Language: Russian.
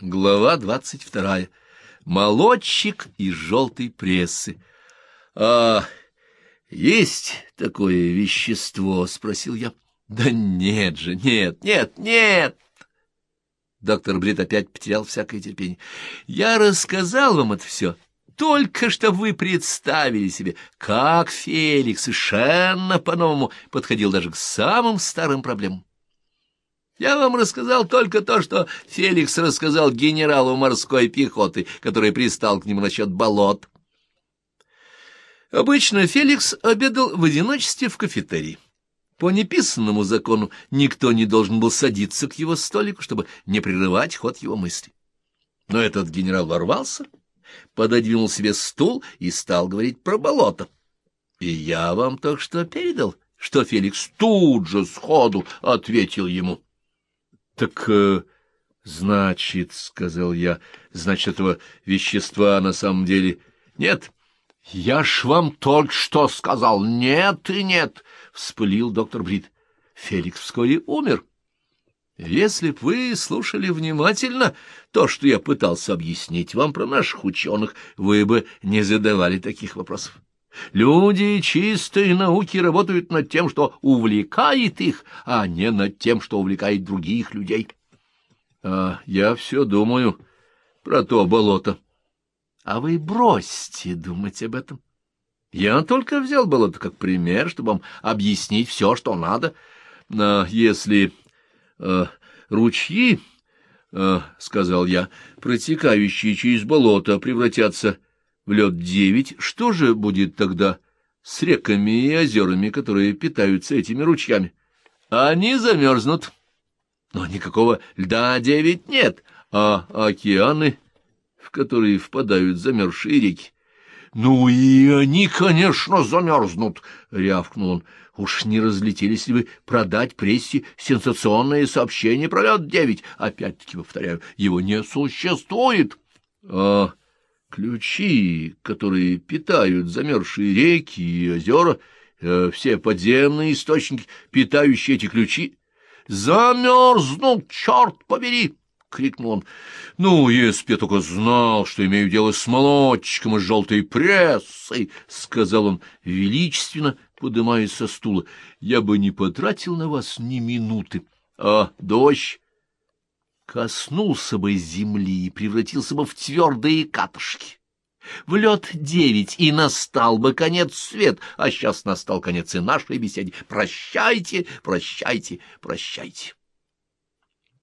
Глава двадцать вторая. Молодчик из желтой прессы. — А есть такое вещество? — спросил я. — Да нет же, нет, нет, нет! Доктор Брит опять потерял всякое терпение. — Я рассказал вам это все, только чтобы вы представили себе, как Феликс совершенно по-новому подходил даже к самым старым проблемам. Я вам рассказал только то, что Феликс рассказал генералу морской пехоты, который пристал к нему насчет болот. Обычно Феликс обедал в одиночестве в кафетерии. По неписанному закону никто не должен был садиться к его столику, чтобы не прерывать ход его мысли. Но этот генерал ворвался, пододвинул себе стул и стал говорить про болото. И я вам только что передал, что Феликс тут же сходу ответил ему —— Так, э, значит, — сказал я, — значит, этого вещества на самом деле нет. — Я ж вам только что сказал нет и нет, — вспылил доктор Брит. Феликс вскоре умер. Если б вы слушали внимательно то, что я пытался объяснить вам про наших ученых, вы бы не задавали таких вопросов. Люди чистой науки работают над тем, что увлекает их, а не над тем, что увлекает других людей. А я все думаю про то болото. А вы бросьте думать об этом. Я только взял болото как пример, чтобы вам объяснить все, что надо. А если э, ручьи, э, — сказал я, — протекающие через болото, превратятся в лед девять, что же будет тогда с реками и озерами, которые питаются этими ручьями? Они замерзнут. Но никакого льда девять нет, а океаны, в которые впадают замерзшие реки. — Ну и они, конечно, замерзнут, — рявкнул он. — Уж не разлетелись ли вы продать прессе сенсационное сообщение про лед девять? Опять-таки повторяю, его не существует. — А Ключи, которые питают замерзшие реки и озера, э, все подземные источники, питающие эти ключи. «Замерзнул, черт побери!» — крикнул он. «Ну, если б я только знал, что имею дело с молодчиком из желтой прессы!» — сказал он величественно, подымаясь со стула. «Я бы не потратил на вас ни минуты. А дождь коснулся бы земли и превратился бы в твердые катышки. В лед девять, и настал бы конец свет, а сейчас настал конец и нашей беседе. Прощайте, прощайте, прощайте.